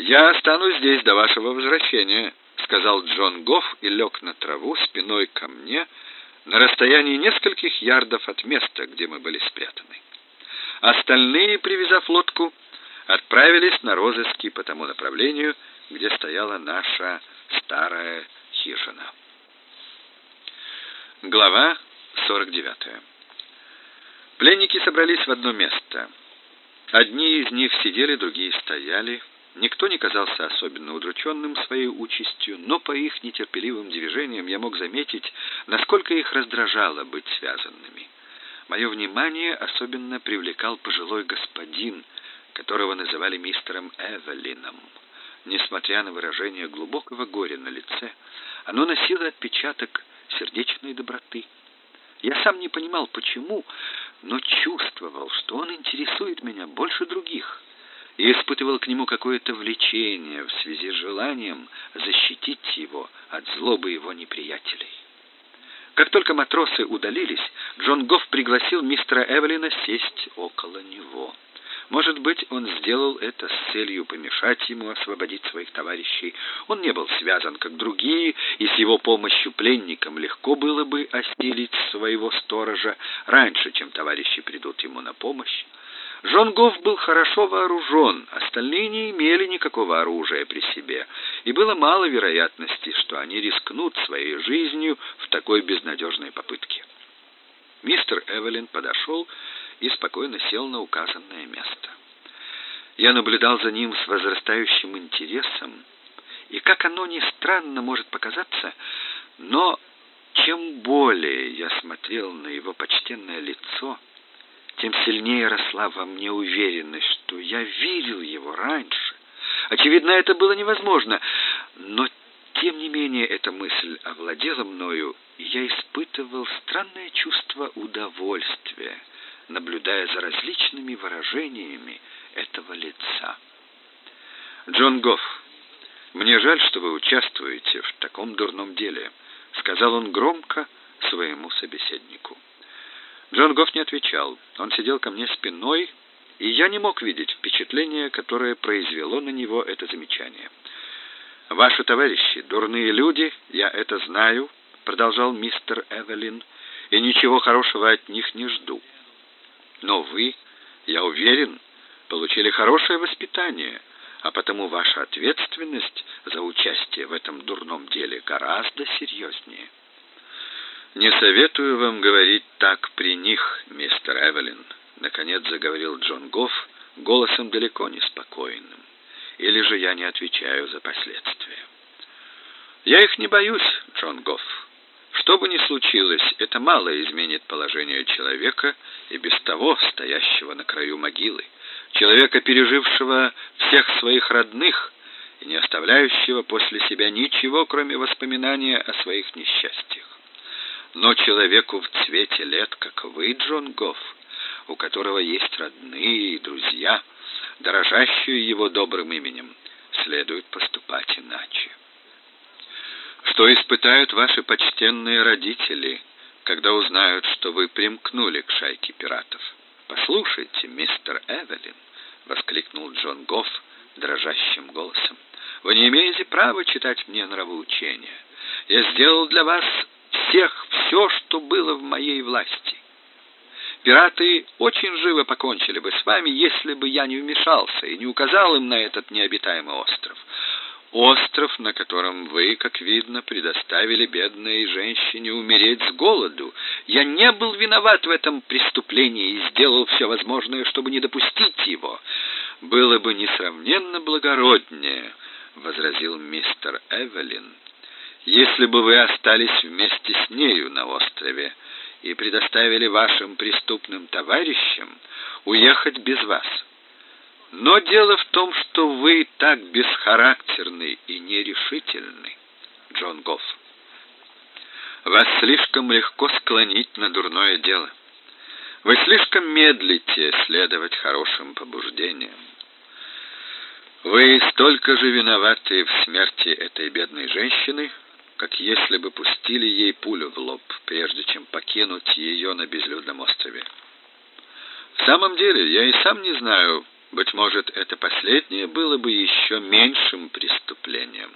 Я останусь здесь до вашего возвращения, сказал Джон Гофф и лег на траву спиной ко мне на расстоянии нескольких ярдов от места, где мы были спрятаны. Остальные, привязав лодку, отправились на розыски по тому направлению, где стояла наша старая хижина. Глава 49. Пленники собрались в одно место. Одни из них сидели, другие стояли. Никто не казался особенно удрученным своей участью, но по их нетерпеливым движениям я мог заметить, насколько их раздражало быть связанными. Мое внимание особенно привлекал пожилой господин, которого называли мистером Эвелином. Несмотря на выражение глубокого горя на лице, оно носило отпечаток сердечной доброты. Я сам не понимал, почему, но чувствовал, что он интересует меня больше других, и испытывал к нему какое-то влечение в связи с желанием защитить его от злобы его неприятелей. Как только матросы удалились, Джон Гофф пригласил мистера Эвелина сесть около него. Может быть, он сделал это с целью помешать ему освободить своих товарищей. Он не был связан, как другие, и с его помощью пленникам легко было бы осилить своего сторожа раньше, чем товарищи придут ему на помощь. Жон Гофф был хорошо вооружен, остальные не имели никакого оружия при себе, и было мало вероятности, что они рискнут своей жизнью в такой безнадежной попытке. Мистер Эвелин подошел и спокойно сел на указанное место. Я наблюдал за ним с возрастающим интересом, и как оно ни странно может показаться, но чем более я смотрел на его почтенное лицо, тем сильнее росла во мне уверенность, что я видел его раньше. Очевидно, это было невозможно, но тем не менее эта мысль овладела мною, и я испытывал странное чувство удовольствия наблюдая за различными выражениями этого лица. Джон Гофф, мне жаль, что вы участвуете в таком дурном деле, сказал он громко своему собеседнику. Джон Гофф не отвечал. Он сидел ко мне спиной, и я не мог видеть впечатление, которое произвело на него это замечание. Ваши товарищи дурные люди, я это знаю, продолжал мистер Эвелин, и ничего хорошего от них не жду. Но вы, я уверен, получили хорошее воспитание, а потому ваша ответственность за участие в этом дурном деле гораздо серьезнее. Не советую вам говорить так при них, мистер Эвелин, наконец заговорил Джон Гофф голосом далеко не спокойным. Или же я не отвечаю за последствия. Я их не боюсь, Джон Гофф. Что бы ни случилось, это мало изменит положение человека и без того стоящего на краю могилы, человека, пережившего всех своих родных и не оставляющего после себя ничего, кроме воспоминания о своих несчастьях. Но человеку в цвете лет, как вы, Джон Гофф, у которого есть родные и друзья, дорожащие его добрым именем, следует поступать иначе что испытают ваши почтенные родители, когда узнают, что вы примкнули к шайке пиратов. Послушайте, мистер Эвелин, воскликнул Джон Гофф дрожащим голосом. Вы не имеете права читать мне нравоучения. Я сделал для вас всех все, что было в моей власти. Пираты очень живо покончили бы с вами, если бы я не вмешался и не указал им на этот необитаемый остров. Остров, на котором вы, как видно, предоставили бедной женщине умереть с голоду. Я не был виноват в этом преступлении и сделал все возможное, чтобы не допустить его. Было бы несравненно благороднее, возразил мистер Эвелин, если бы вы остались вместе с нею на острове и предоставили вашим преступным товарищам уехать без вас. Но дело в том, что вы так бесхарактерны и нерешительны, Джон Гофф. Вас слишком легко склонить на дурное дело. Вы слишком медлите следовать хорошим побуждениям. Вы столько же виноваты в смерти этой бедной женщины, как если бы пустили ей пулю в лоб, прежде чем покинуть ее на безлюдном острове. В самом деле, я и сам не знаю, Быть может, это последнее было бы еще меньшим преступлением.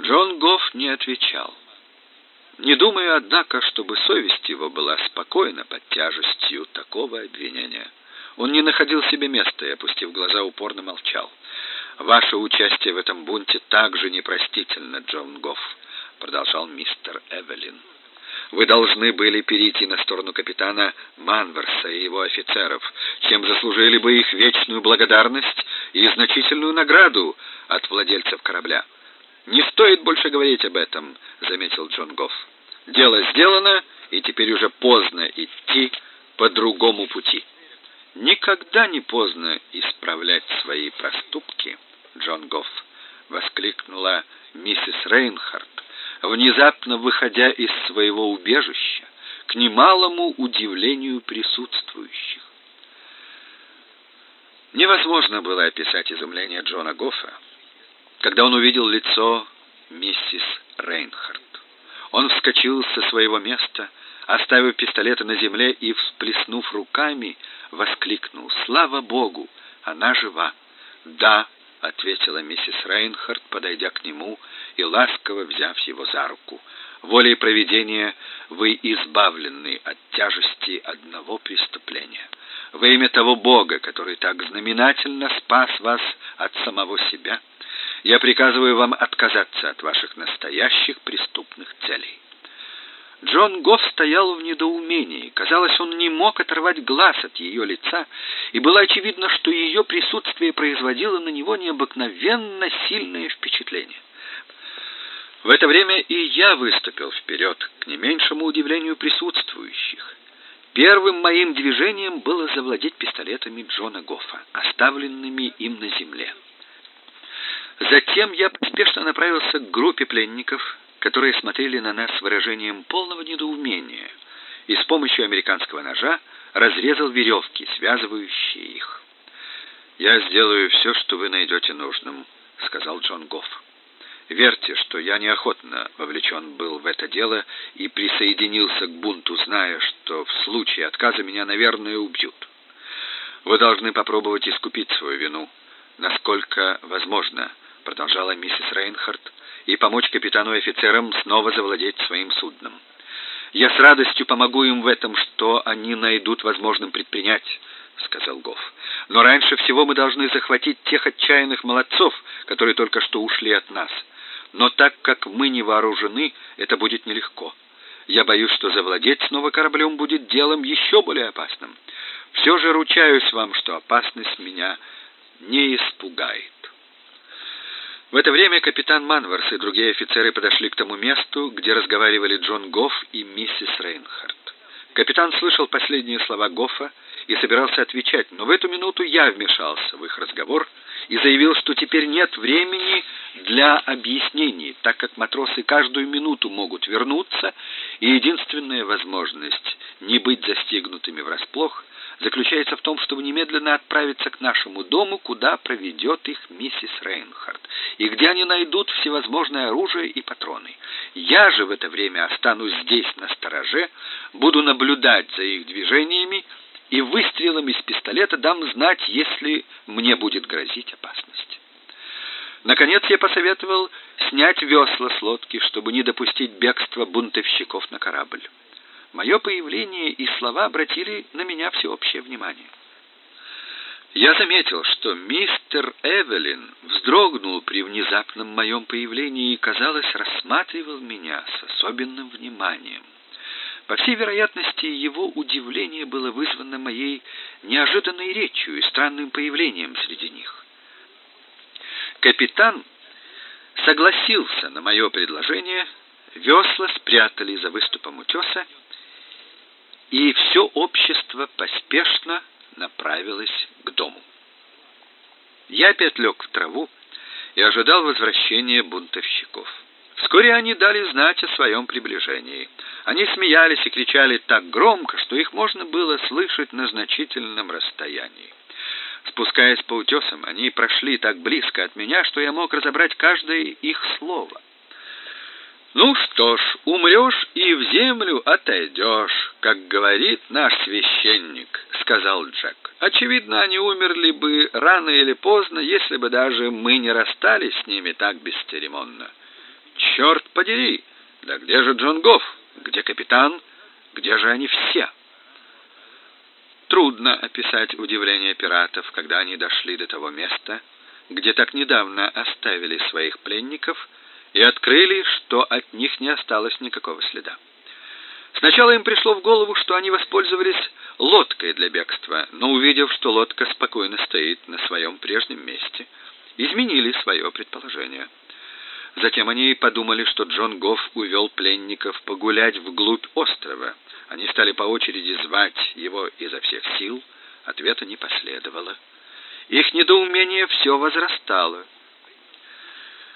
Джон Гофф не отвечал. Не думаю, однако, чтобы совесть его была спокойна под тяжестью такого обвинения. Он не находил себе места и, опустив глаза, упорно молчал. Ваше участие в этом бунте также непростительно, Джон Гофф, продолжал мистер Эвелин. Вы должны были перейти на сторону капитана Манверса и его офицеров, чем заслужили бы их вечную благодарность и значительную награду от владельцев корабля. Не стоит больше говорить об этом, заметил Джон Гофф. Дело сделано, и теперь уже поздно идти по другому пути. Никогда не поздно исправлять свои проступки, Джон Гофф, воскликнула миссис Рейнхард, внезапно выходя из своего убежища к немалому удивлению присутствующих. Невозможно было описать изумление Джона Гоффа, когда он увидел лицо миссис Рейнхард. Он вскочил со своего места, оставив пистолеты на земле и, всплеснув руками, воскликнул «Слава Богу! Она жива!» «Да!» — ответила миссис Рейнхард, подойдя к нему и ласково взяв его за руку. «Волей провидения вы избавлены от тяжести одного преступления. Во имя того Бога, который так знаменательно спас вас от самого себя, я приказываю вам отказаться от ваших настоящих преступных целей. Джон Гофф стоял в недоумении. Казалось, он не мог оторвать глаз от ее лица, и было очевидно, что ее присутствие производило на него необыкновенно сильное впечатление. В это время и я выступил вперед, к не меньшему удивлению присутствующих. Первым моим движением было завладеть пистолетами Джона Гоффа, оставленными им на земле. Затем я поспешно направился к группе пленников, которые смотрели на нас с выражением полного недоумения, и с помощью американского ножа разрезал веревки, связывающие их. «Я сделаю все, что вы найдете нужным», — сказал Джон Гофф. «Верьте, что я неохотно вовлечен был в это дело и присоединился к бунту, зная, что в случае отказа меня, наверное, убьют. Вы должны попробовать искупить свою вину, насколько возможно, продолжала миссис Рейнхард, и помочь капитану и офицерам снова завладеть своим судном. Я с радостью помогу им в этом, что они найдут возможным предпринять, сказал Гофф. Но раньше всего мы должны захватить тех отчаянных молодцов, которые только что ушли от нас. Но так как мы не вооружены, это будет нелегко. Я боюсь, что завладеть снова кораблем будет делом еще более опасным. Все же ручаюсь вам, что опасность меня не испугает. В это время капитан Манверс и другие офицеры подошли к тому месту, где разговаривали Джон Гофф и миссис Рейнхард. Капитан слышал последние слова Гоффа и собирался отвечать, но в эту минуту я вмешался в их разговор и заявил, что теперь нет времени для объяснений, так как матросы каждую минуту могут вернуться, и единственная возможность не быть застигнутыми врасплох заключается в том, чтобы немедленно отправиться к нашему дому, куда проведет их миссис Рейнхард, и где они найдут всевозможное оружие и патроны. Я же в это время останусь здесь на стороже, буду наблюдать за их движениями и выстрелом из пистолета дам знать, если мне будет грозить опасность. Наконец я посоветовал снять весла с лодки, чтобы не допустить бегства бунтовщиков на корабль. Мое появление и слова обратили на меня всеобщее внимание. Я заметил, что мистер Эвелин вздрогнул при внезапном моем появлении и, казалось, рассматривал меня с особенным вниманием. По всей вероятности, его удивление было вызвано моей неожиданной речью и странным появлением среди них. Капитан согласился на мое предложение, весла спрятали за выступом утеса, и все общество поспешно направилось к дому. Я опять лег в траву и ожидал возвращения бунтовщиков. Вскоре они дали знать о своем приближении. Они смеялись и кричали так громко, что их можно было слышать на значительном расстоянии. Спускаясь по утесам, они прошли так близко от меня, что я мог разобрать каждое их слово. Ну что ж, умрешь и в землю отойдешь, как говорит наш священник, сказал Джек. Очевидно, они умерли бы рано или поздно, если бы даже мы не расстались с ними так бесцеремонно. Черт подери! Да где же Джон Гофф? Где капитан? Где же они все? Трудно описать удивление пиратов, когда они дошли до того места, где так недавно оставили своих пленников и открыли, что от них не осталось никакого следа. Сначала им пришло в голову, что они воспользовались лодкой для бегства, но увидев, что лодка спокойно стоит на своем прежнем месте, изменили свое предположение. Затем они подумали, что Джон Гофф увел пленников погулять вглубь острова. Они стали по очереди звать его изо всех сил. Ответа не последовало. Их недоумение все возрастало.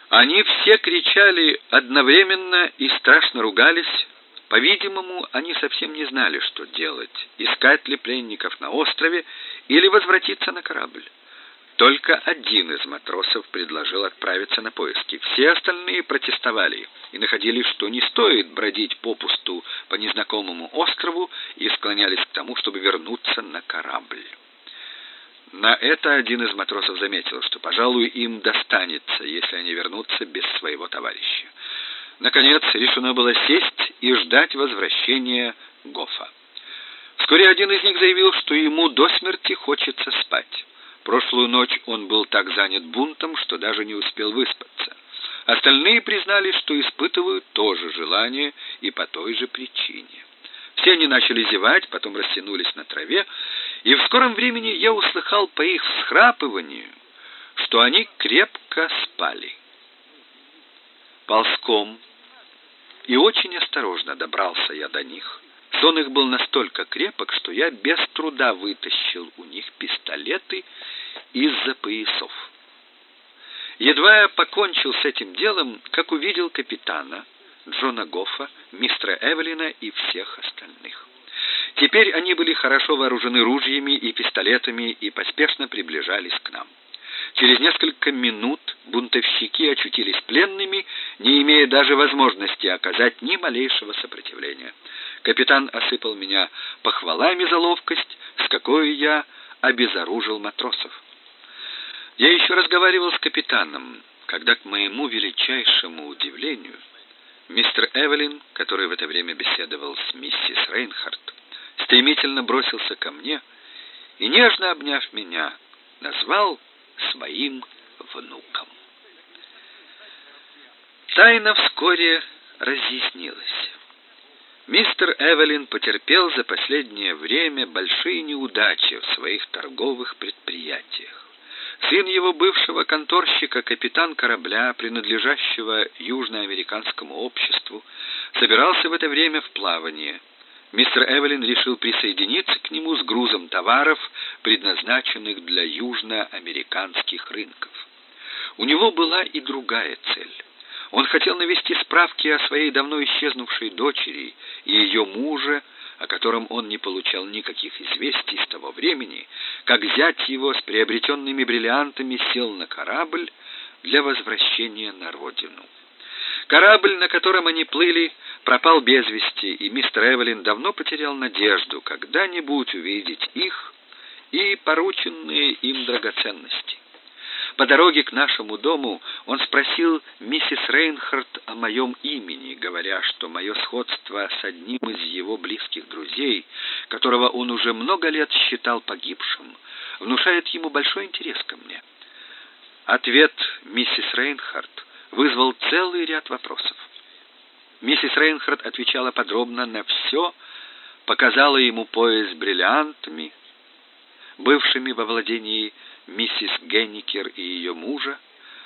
Они все кричали одновременно и страшно ругались. По-видимому, они совсем не знали, что делать: искать ли пленников на острове или возвратиться на корабль. Только один из матросов предложил отправиться на поиски. Все остальные протестовали и находили, что не стоит бродить попусту по незнакомому острову и склонялись к тому, чтобы вернуться на корабль. На это один из матросов заметил, что, пожалуй, им достанется, если они вернутся без своего товарища. Наконец, решено было сесть и ждать возвращения Гофа. Вскоре один из них заявил, что ему до смерти хочется спать. Прошлую ночь он был так занят бунтом, что даже не успел выспаться. Остальные признали, что испытывают то же желание и по той же причине. Все они начали зевать, потом растянулись на траве, и в скором времени я услыхал по их всхрапыванию, что они крепко спали. Ползком и очень осторожно добрался я до них. Сон их был настолько крепок, что я без труда вытащил у них пистолеты из-за поясов. Едва я покончил с этим делом, как увидел капитана Джона Гоффа, мистера Эвелина и всех остальных. Теперь они были хорошо вооружены ружьями и пистолетами и поспешно приближались к нам. Через несколько минут бунтовщики очутились пленными, не имея даже возможности оказать ни малейшего сопротивления. Капитан осыпал меня похвалами за ловкость, с какой я обезоружил матросов. Я еще разговаривал с капитаном, когда к моему величайшему удивлению мистер Эвелин, который в это время беседовал с миссис Рейнхард, стремительно бросился ко мне и нежно обняв меня, назвал своим внуком. Тайна вскоре разъяснилась. Мистер Эвелин потерпел за последнее время большие неудачи в своих торговых предприятиях. Сын его бывшего конторщика, капитан корабля, принадлежащего южноамериканскому обществу, собирался в это время в плавание. Мистер Эвелин решил присоединиться к нему с грузом товаров, предназначенных для южноамериканских рынков. У него была и другая цель. Он хотел навести справки о своей давно исчезнувшей дочери и ее муже, о котором он не получал никаких известий с того времени, как зять его с приобретенными бриллиантами сел на корабль для возвращения на родину. Корабль, на котором они плыли, пропал без вести, и мистер Эвелин давно потерял надежду когда-нибудь увидеть их и порученные им драгоценности. По дороге к нашему дому он спросил миссис Рейнхард о моем имени, говоря, что мое сходство с одним из его близких друзей, которого он уже много лет считал погибшим, внушает ему большой интерес ко мне. Ответ миссис Рейнхард вызвал целый ряд вопросов. Миссис Рейнхард отвечала подробно на все, показала ему пояс с бриллиантами, бывшими во владении миссис Генникер и ее мужа,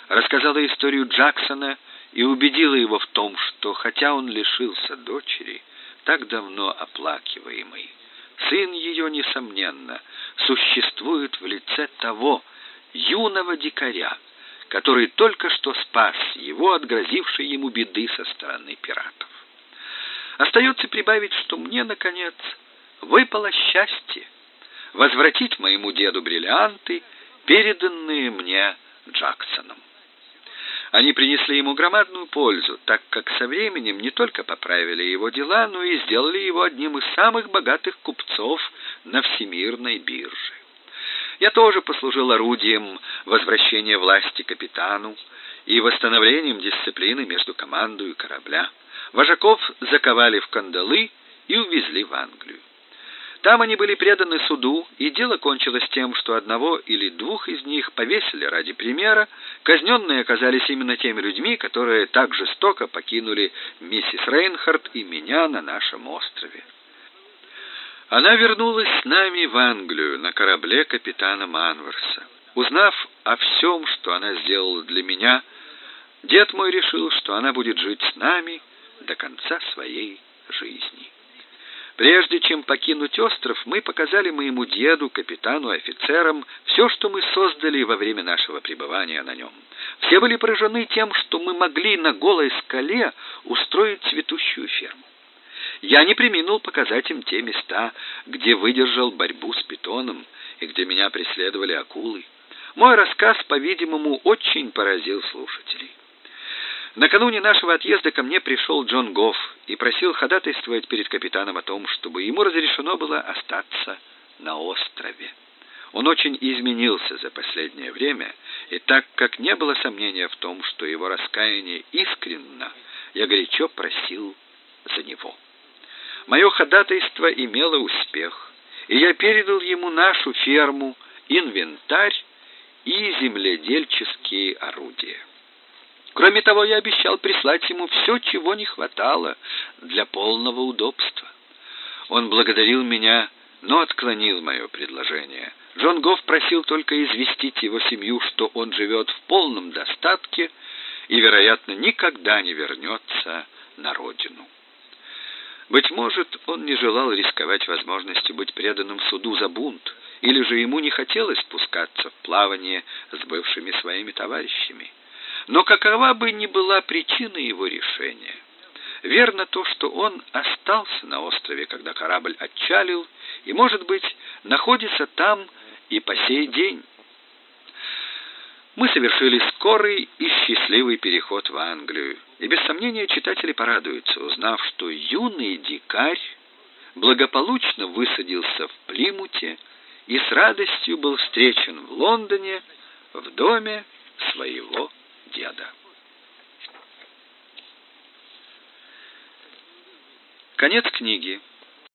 рассказала историю Джексона и убедила его в том, что хотя он лишился дочери, так давно оплакиваемой, сын ее несомненно существует в лице того юного дикаря, который только что спас его от грозившей ему беды со стороны пиратов. Остается прибавить, что мне наконец выпало счастье возвратить моему деду бриллианты переданные мне Джексоном. Они принесли ему громадную пользу, так как со временем не только поправили его дела, но и сделали его одним из самых богатых купцов на всемирной бирже. Я тоже послужил орудием возвращения власти капитану и восстановлением дисциплины между командой корабля. Вожаков заковали в кандалы и увезли в Англию. Там они были преданы суду, и дело кончилось тем, что одного или двух из них повесили ради примера. Казненные оказались именно теми людьми, которые так жестоко покинули миссис Рейнхард и меня на нашем острове. Она вернулась с нами в Англию на корабле капитана Манверса. Узнав о всем, что она сделала для меня, дед мой решил, что она будет жить с нами до конца своей жизни. Прежде чем покинуть остров, мы показали моему деду, капитану, офицерам все, что мы создали во время нашего пребывания на нем. Все были поражены тем, что мы могли на голой скале устроить цветущую ферму. Я не преминул показать им те места, где выдержал борьбу с питоном и где меня преследовали акулы. Мой рассказ, по-видимому, очень поразил слушателей. Накануне нашего отъезда ко мне пришел Джон Гофф и просил ходатайствовать перед капитаном о том, чтобы ему разрешено было остаться на острове. Он очень изменился за последнее время, и так как не было сомнения в том, что его раскаяние искренно, я горячо просил за него. Мое ходатайство имело успех, и я передал ему нашу ферму, инвентарь и земледельческие орудия. Кроме того, я обещал прислать ему все, чего не хватало для полного удобства. Он благодарил меня, но отклонил мое предложение. Джон Гофф просил только известить его семью, что он живет в полном достатке и, вероятно, никогда не вернется на родину. Быть может, он не желал рисковать возможностью быть преданным суду за бунт, или же ему не хотелось спускаться в плавание с бывшими своими товарищами. Но какова бы ни была причина его решения, верно то, что он остался на острове, когда корабль отчалил, и, может быть, находится там и по сей день. Мы совершили скорый и счастливый переход в Англию, и без сомнения читатели порадуются, узнав, что юный дикарь благополучно высадился в Плимуте и с радостью был встречен в Лондоне в доме своего деда. Конец книги.